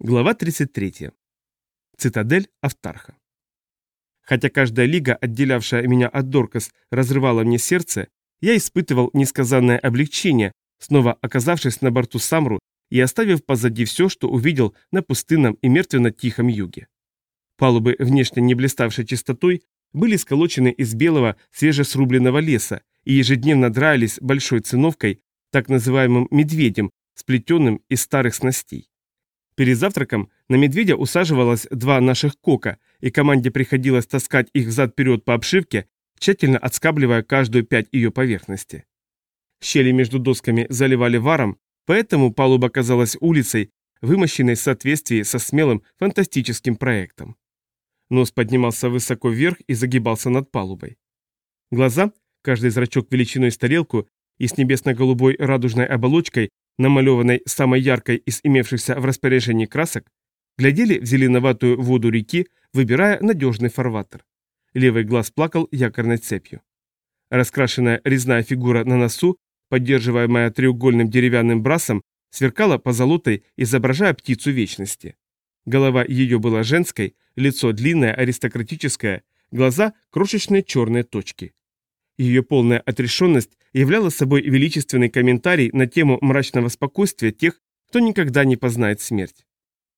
Глава 33. Цитадель Автарха. Хотя каждая лига, отделявшая меня от Доркас, разрывала мне сердце, я испытывал несказанное облегчение, снова оказавшись на борту Самру и оставив позади все, что увидел на пустынном и мертвенно-тихом юге. Палубы, внешне не блиставшей чистотой, были сколочены из белого свежесрубленного леса и ежедневно драились большой циновкой, так называемым медведем, сплетенным из старых снастей. Перед завтраком на медведя усаживалось два наших кока, и команде приходилось таскать их взад-вперед по обшивке, тщательно отскабливая каждую пять ее поверхности. Щели между досками заливали варом, поэтому палуба казалась улицей, вымощенной в соответствии со смелым фантастическим проектом. Нос поднимался высоко вверх и загибался над палубой. Глаза, каждый зрачок величиной с тарелку и с небесно-голубой радужной оболочкой, намалеванной самой яркой из имевшихся в распоряжении красок, глядели в зеленоватую воду реки, выбирая надежный фарватер. Левый глаз плакал якорной цепью. Раскрашенная резная фигура на носу, поддерживаемая треугольным деревянным брасом, сверкала позолотой, изображая птицу вечности. Голова ее была женской, лицо длинное, аристократическое, глаза – крошечные черные точки. Ее полная отрешенность являла собой величественный комментарий на тему мрачного спокойствия тех, кто никогда не познает смерть.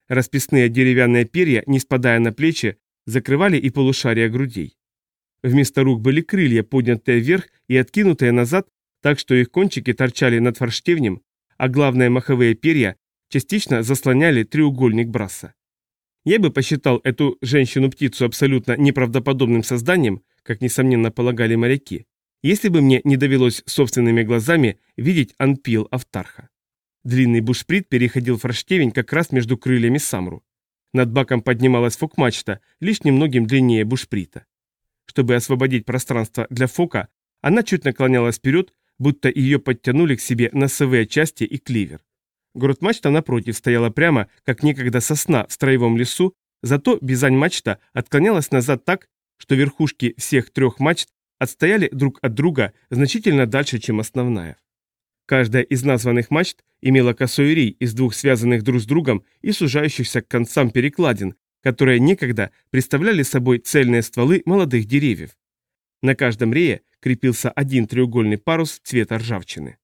Расписные деревянные перья, не спадая на плечи, закрывали и полушария грудей. Вместо рук были крылья, поднятые вверх и откинутые назад, так что их кончики торчали над форштевнем, а главные маховые перья частично заслоняли треугольник браса. Я бы посчитал эту женщину-птицу абсолютно неправдоподобным созданием, как несомненно полагали моряки, если бы мне не довелось собственными глазами видеть анпил Автарха. Длинный бушприт переходил форштевень как раз между крыльями Самру. Над баком поднималась фок-мачта, лишь немногим длиннее бушприта. Чтобы освободить пространство для фока, она чуть наклонялась вперед, будто ее подтянули к себе носовые части и кливер. Грот-мачта напротив стояла прямо, как некогда сосна в строевом лесу, зато бизань-мачта отклонялась назад так, что верхушки всех трех мачт отстояли друг от друга значительно дальше, чем основная. Каждая из названных мачт имела косой рей из двух связанных друг с другом и сужающихся к концам перекладин, которые некогда представляли собой цельные стволы молодых деревьев. На каждом рее крепился один треугольный парус цвета ржавчины.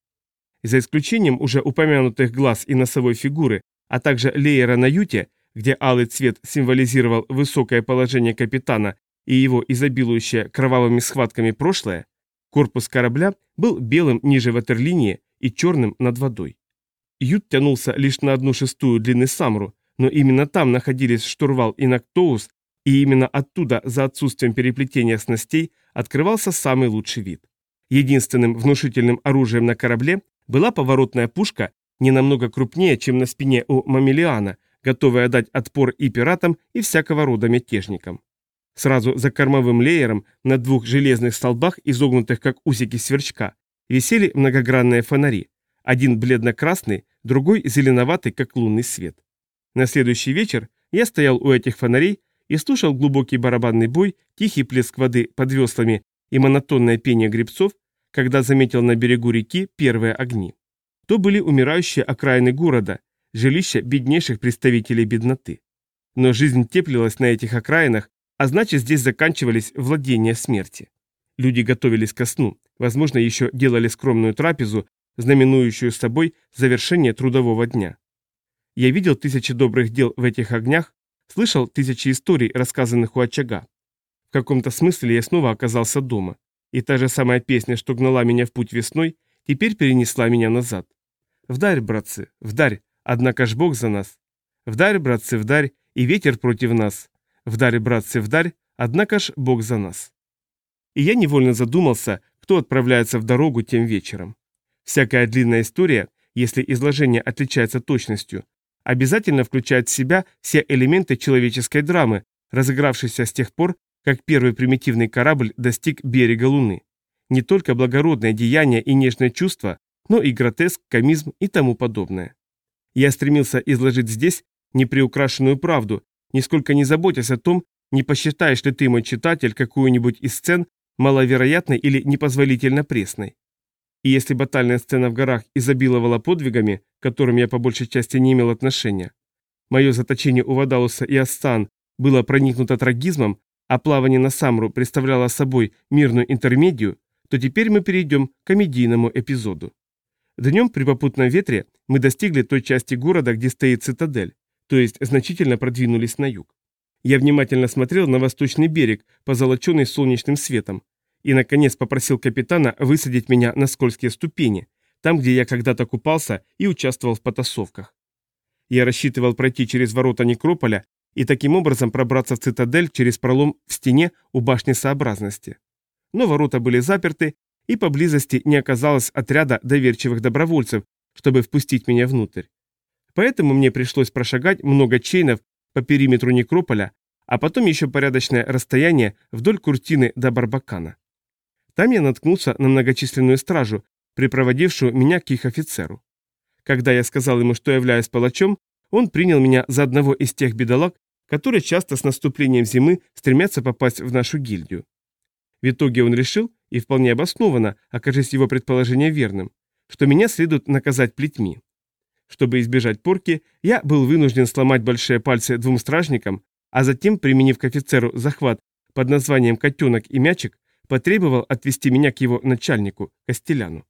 За исключением уже упомянутых глаз и носовой фигуры, а также леера на юте, где алый цвет символизировал высокое положение капитана и его изобилующее кровавыми схватками прошлое, корпус корабля был белым ниже ватерлинии и черным над водой. Ют тянулся лишь на одну шестую длины Самру, но именно там находились штурвал и Нактоус, и именно оттуда, за отсутствием переплетения снастей, открывался самый лучший вид. Единственным внушительным оружием на корабле была поворотная пушка, не намного крупнее, чем на спине у Мамелиана, готовая дать отпор и пиратам, и всякого рода мятежникам. Сразу за кормовым леером на двух железных столбах, изогнутых как усики сверчка, висели многогранные фонари. Один бледно-красный, другой зеленоватый, как лунный свет. На следующий вечер я стоял у этих фонарей и слушал глубокий барабанный бой, тихий плеск воды под веслами и монотонное пение гребцов, когда заметил на берегу реки первые огни. То были умирающие окраины города, жилища беднейших представителей бедноты. Но жизнь теплилась на этих окраинах, а значит, здесь заканчивались владения смерти. Люди готовились ко сну, возможно, еще делали скромную трапезу, знаменующую собой завершение трудового дня. Я видел тысячи добрых дел в этих огнях, слышал тысячи историй, рассказанных у очага. В каком-то смысле я снова оказался дома, и та же самая песня, что гнала меня в путь весной, теперь перенесла меня назад. Вдарь, братцы, вдарь, однако ж Бог за нас. Вдарь, братцы, вдарь, и ветер против нас, Вдарь, братцы, вдарь, однако ж Бог за нас. И я невольно задумался, кто отправляется в дорогу тем вечером. Всякая длинная история, если изложение отличается точностью, обязательно включает в себя все элементы человеческой драмы, разыгравшейся с тех пор, как первый примитивный корабль достиг берега Луны. Не только благородное деяние и нежное чувство, но и гротеск, комизм и тому подобное. Я стремился изложить здесь неприукрашенную правду, нисколько не заботясь о том, не посчитаешь ли ты, мой читатель, какую-нибудь из сцен маловероятной или непозволительно пресной. И если батальная сцена в горах изобиловала подвигами, к которым я по большей части не имел отношения, мое заточение у Вадалуса и Ассан было проникнуто трагизмом, а плавание на Самру представляло собой мирную интермедию, то теперь мы перейдем к комедийному эпизоду. Днем при попутном ветре мы достигли той части города, где стоит цитадель, то есть значительно продвинулись на юг. Я внимательно смотрел на восточный берег, позолоченный солнечным светом, и, наконец, попросил капитана высадить меня на скользкие ступени, там, где я когда-то купался и участвовал в потасовках. Я рассчитывал пройти через ворота некрополя и таким образом пробраться в цитадель через пролом в стене у башни сообразности. Но ворота были заперты, и поблизости не оказалось отряда доверчивых добровольцев, чтобы впустить меня внутрь. Поэтому мне пришлось прошагать много чейнов по периметру некрополя, а потом еще порядочное расстояние вдоль Куртины до Барбакана. Там я наткнулся на многочисленную стражу, припроводившую меня к их офицеру. Когда я сказал ему, что являюсь палачом, он принял меня за одного из тех бедолаг, которые часто с наступлением зимы стремятся попасть в нашу гильдию. В итоге он решил, и вполне обоснованно, окажись его предположение верным, что меня следует наказать плетьми. Чтобы избежать порки, я был вынужден сломать большие пальцы двум стражникам, а затем, применив к офицеру захват под названием «котенок и мячик», потребовал отвести меня к его начальнику, Костеляну.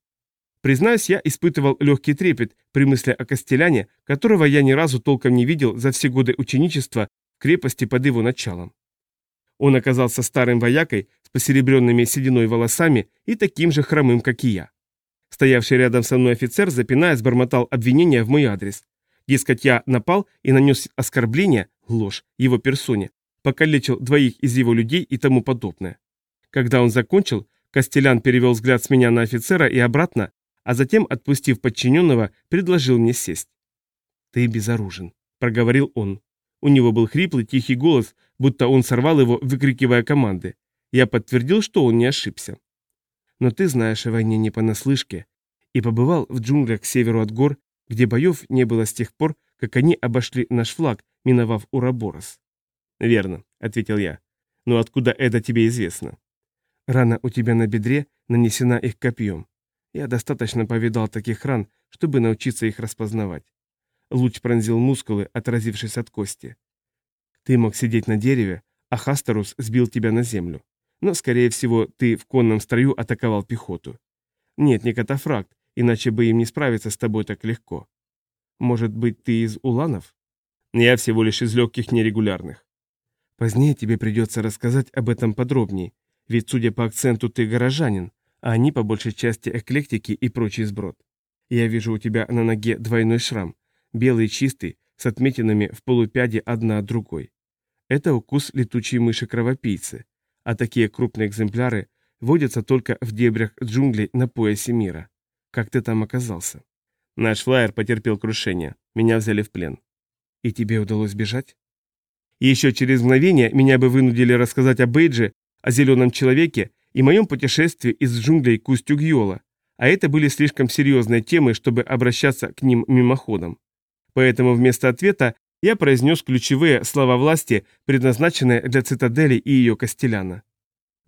Признаюсь, я испытывал легкий трепет при мысли о Костеляне, которого я ни разу толком не видел за все годы ученичества в крепости под его началом. Он оказался старым воякой с посеребренными сединой волосами и таким же хромым, как и я. Стоявший рядом со мной офицер, запинаясь, бормотал обвинения в мой адрес. Дескать, я напал и нанес оскорбление, ложь, его персоне, покалечил двоих из его людей и тому подобное. Когда он закончил, Костелян перевел взгляд с меня на офицера и обратно, а затем, отпустив подчиненного, предложил мне сесть. «Ты безоружен», — проговорил он. У него был хриплый, тихий голос, будто он сорвал его, выкрикивая команды. Я подтвердил, что он не ошибся. «Но ты знаешь о войне не понаслышке и побывал в джунглях к северу от гор, где боев не было с тех пор, как они обошли наш флаг, миновав Ураборос». «Верно», — ответил я. «Но откуда это тебе известно?» Рана у тебя на бедре нанесена их копьем. Я достаточно повидал таких ран, чтобы научиться их распознавать. Луч пронзил мускулы, отразившись от кости. Ты мог сидеть на дереве, а Хастерус сбил тебя на землю. Но, скорее всего, ты в конном строю атаковал пехоту. Нет, не катафракт, иначе бы им не справиться с тобой так легко. Может быть, ты из уланов? Я всего лишь из легких нерегулярных. Позднее тебе придется рассказать об этом подробнее, ведь, судя по акценту, ты горожанин, а они по большей части эклектики и прочий сброд. Я вижу у тебя на ноге двойной шрам, белый чистый, с отметинами в полупяде одна от другой. Это укус летучей мыши-кровопийцы, а такие крупные экземпляры водятся только в дебрях джунглей на поясе мира. Как ты там оказался? Наш флайер потерпел крушение. Меня взяли в плен. И тебе удалось бежать? еще через мгновение меня бы вынудили рассказать о Бейдже о зеленом человеке и моем путешествии из джунглей к устью Гьола, а это были слишком серьезные темы, чтобы обращаться к ним мимоходом. Поэтому вместо ответа я произнес ключевые слова власти, предназначенные для цитадели и ее Костеляна.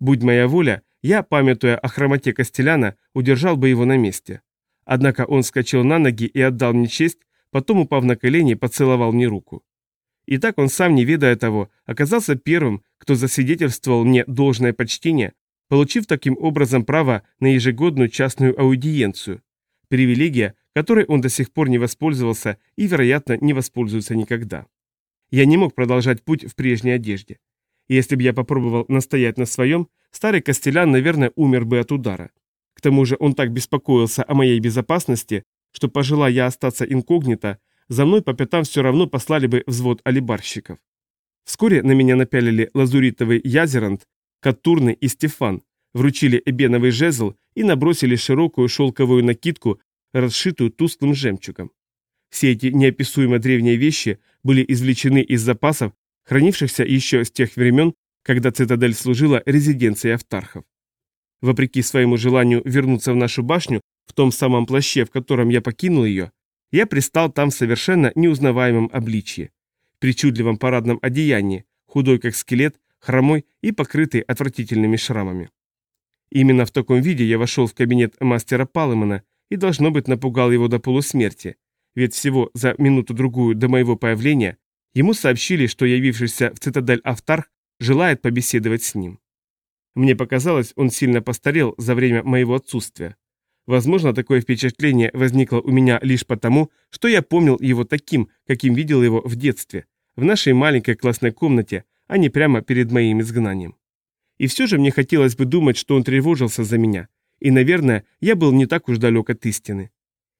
Будь моя воля, я, памятуя о хромоте Костеляна, удержал бы его на месте. Однако он вскочил на ноги и отдал мне честь, потом, упав на колени, поцеловал мне руку. И так он сам, не ведая того, оказался первым, кто засвидетельствовал мне должное почтение, получив таким образом право на ежегодную частную аудиенцию. Привилегия, которой он до сих пор не воспользовался и, вероятно, не воспользуется никогда. Я не мог продолжать путь в прежней одежде. Если бы я попробовал настоять на своем, старый Костелян, наверное, умер бы от удара. К тому же он так беспокоился о моей безопасности, что, пожелая я остаться инкогнито, за мной по пятам все равно послали бы взвод алибарщиков. Вскоре на меня напялили лазуритовый язерант, Катурны и Стефан, вручили эбеновый жезл и набросили широкую шелковую накидку, расшитую тусклым жемчугом. Все эти неописуемо древние вещи были извлечены из запасов, хранившихся еще с тех времен, когда цитадель служила резиденцией автархов. Вопреки своему желанию вернуться в нашу башню в том самом плаще, в котором я покинул ее, я пристал там в совершенно неузнаваемом обличье, причудливом парадном одеянии, худой как скелет, хромой и покрытый отвратительными шрамами. Именно в таком виде я вошел в кабинет мастера Палемана и, должно быть, напугал его до полусмерти, ведь всего за минуту-другую до моего появления Ему сообщили, что явившийся в цитадель Автарх желает побеседовать с ним. Мне показалось, он сильно постарел за время моего отсутствия. Возможно, такое впечатление возникло у меня лишь потому, что я помнил его таким, каким видел его в детстве, в нашей маленькой классной комнате, а не прямо перед моим изгнанием. И все же мне хотелось бы думать, что он тревожился за меня, и, наверное, я был не так уж далек от истины.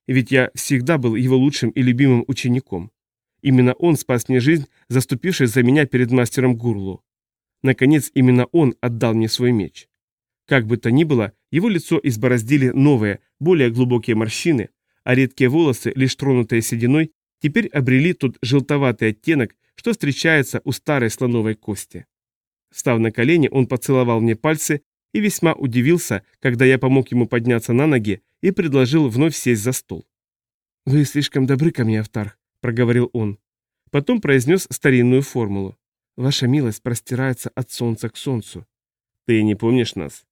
Ведь я всегда был его лучшим и любимым учеником. Именно он спас мне жизнь, заступившись за меня перед мастером Гурлу. Наконец, именно он отдал мне свой меч. Как бы то ни было, его лицо избороздили новые, более глубокие морщины, а редкие волосы, лишь тронутые сединой, теперь обрели тот желтоватый оттенок, что встречается у старой слоновой кости. Став на колени, он поцеловал мне пальцы и весьма удивился, когда я помог ему подняться на ноги и предложил вновь сесть за стол. «Вы слишком добры ко мне, Автарх», — проговорил он. Потом произнес старинную формулу. «Ваша милость простирается от солнца к солнцу». «Ты не помнишь нас?»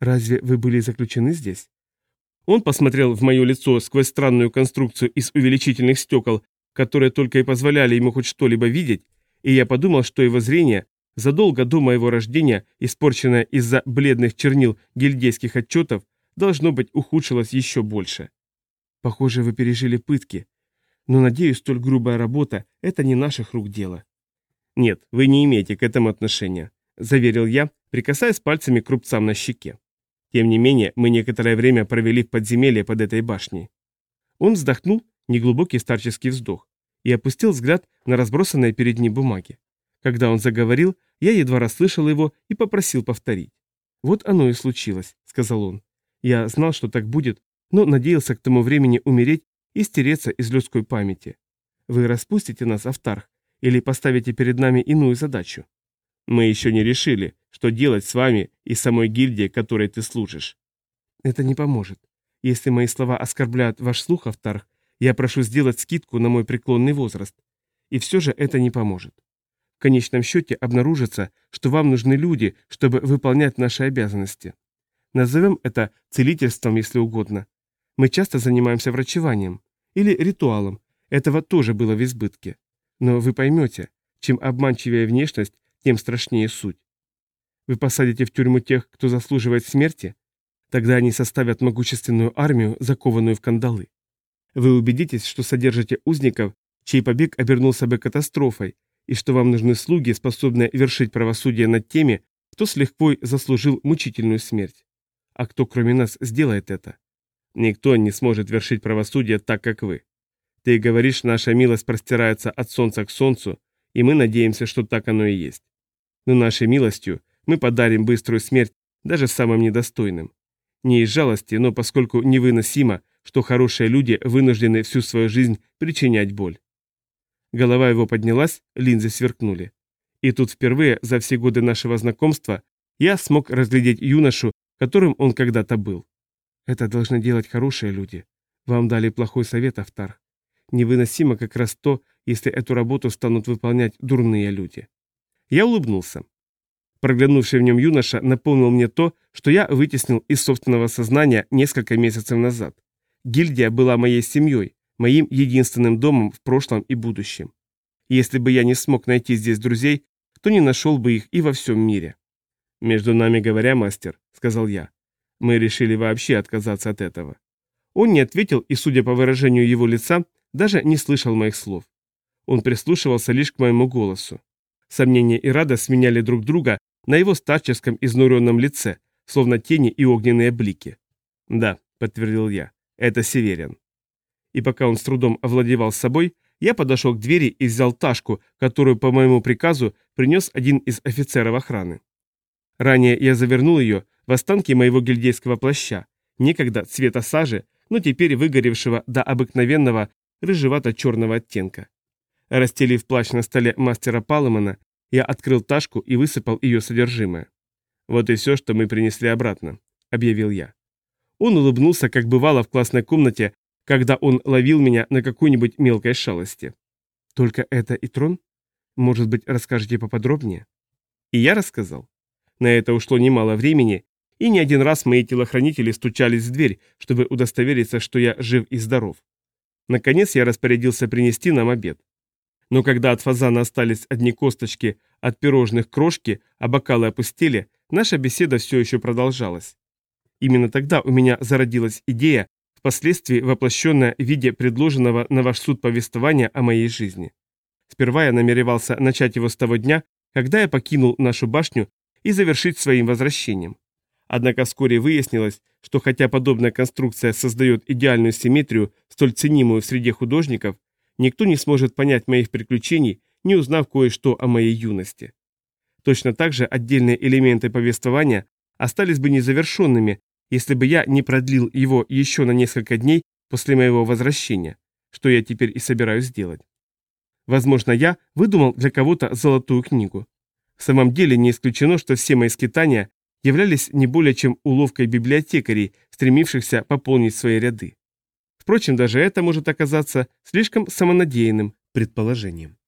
«Разве вы были заключены здесь?» Он посмотрел в мое лицо сквозь странную конструкцию из увеличительных стекол, которые только и позволяли ему хоть что-либо видеть, и я подумал, что его зрение, задолго до моего рождения, испорченное из-за бледных чернил гильдейских отчетов, должно быть ухудшилось еще больше. Похоже, вы пережили пытки. Но, надеюсь, столь грубая работа – это не наших рук дело. Нет, вы не имеете к этому отношения, заверил я, прикасаясь пальцами к рубцам на щеке. Тем не менее, мы некоторое время провели в подземелье под этой башней. Он вздохнул, неглубокий старческий вздох, и опустил взгляд на разбросанные перед ним бумаги. Когда он заговорил, я едва расслышал его и попросил повторить. «Вот оно и случилось», — сказал он. «Я знал, что так будет, но надеялся к тому времени умереть и стереться из людской памяти. Вы распустите нас, Автарх, или поставите перед нами иную задачу?» «Мы еще не решили, что делать с вами и самой гильдией, которой ты служишь. Это не поможет. Если мои слова оскорбляют ваш слух, Автарх, я прошу сделать скидку на мой преклонный возраст. И все же это не поможет. Конечном счете обнаружится, что вам нужны люди, чтобы выполнять наши обязанности. Назовем это целительством, если угодно. Мы часто занимаемся врачеванием. Или ритуалом. Этого тоже было в избытке. Но вы поймете, чем обманчивее внешность, тем страшнее суть. Вы посадите в тюрьму тех, кто заслуживает смерти? Тогда они составят могущественную армию, закованную в кандалы. Вы убедитесь, что содержите узников, чей побег обернулся бы катастрофой, и что вам нужны слуги, способные вершить правосудие над теми, кто с лихвой заслужил мучительную смерть. А кто кроме нас сделает это? Никто не сможет вершить правосудие так, как вы. Ты говоришь, наша милость простирается от солнца к солнцу, и мы надеемся, что так оно и есть. Но нашей милостью мы подарим быструю смерть даже самым недостойным. Не из жалости, но поскольку невыносимо, что хорошие люди вынуждены всю свою жизнь причинять боль. Голова его поднялась, линзы сверкнули. И тут впервые за все годы нашего знакомства я смог разглядеть юношу, которым он когда-то был. Это должны делать хорошие люди. Вам дали плохой совет, Автар. Невыносимо как раз то, если эту работу станут выполнять дурные люди. Я улыбнулся. Проглянувший в нем юноша напомнил мне то, что я вытеснил из собственного сознания несколько месяцев назад. Гильдия была моей семьей, моим единственным домом в прошлом и будущем. если бы я не смог найти здесь друзей, то не нашел бы их и во всем мире. «Между нами говоря, мастер», — сказал я, — «мы решили вообще отказаться от этого». Он не ответил и, судя по выражению его лица, даже не слышал моих слов. Он прислушивался лишь к моему голосу. Сомнение и радость сменяли друг друга, на его старческом изнуренном лице, словно тени и огненные блики. «Да», — подтвердил я, — «это Северин». И пока он с трудом овладевал собой, я подошел к двери и взял ташку, которую по моему приказу принес один из офицеров охраны. Ранее я завернул ее в останки моего гильдейского плаща, некогда цвета сажи, но теперь выгоревшего до обыкновенного рыжевато-черного оттенка. Расстелив плащ на столе мастера Палемана, я открыл ташку и высыпал ее содержимое. «Вот и все, что мы принесли обратно», — объявил я. Он улыбнулся, как бывало в классной комнате, когда он ловил меня на какой-нибудь мелкой шалости. «Только это и трон? Может быть, расскажете поподробнее?» И я рассказал. На это ушло немало времени, и не один раз мои телохранители стучались в дверь, чтобы удостовериться, что я жив и здоров. Наконец я распорядился принести нам обед. Но когда от фазана остались одни косточки, от пирожных крошки, а бокалы опустили, наша беседа все еще продолжалась. Именно тогда у меня зародилась идея, впоследствии воплощенная в виде предложенного на ваш суд повествования о моей жизни. Сперва я намеревался начать его с того дня, когда я покинул нашу башню и завершить своим возвращением. Однако вскоре выяснилось, что хотя подобная конструкция создает идеальную симметрию, столь ценимую в среде художников, никто не сможет понять моих приключений, не узнав кое-что о моей юности. Точно так же отдельные элементы повествования остались бы незавершенными, если бы я не продлил его еще на несколько дней после моего возвращения, что я теперь и собираюсь сделать. Возможно, я выдумал для кого-то золотую книгу. В самом деле не исключено, что все мои скитания являлись не более чем уловкой библиотекарей, стремившихся пополнить свои ряды. Впрочем, даже это может оказаться слишком самонадеянным предположением.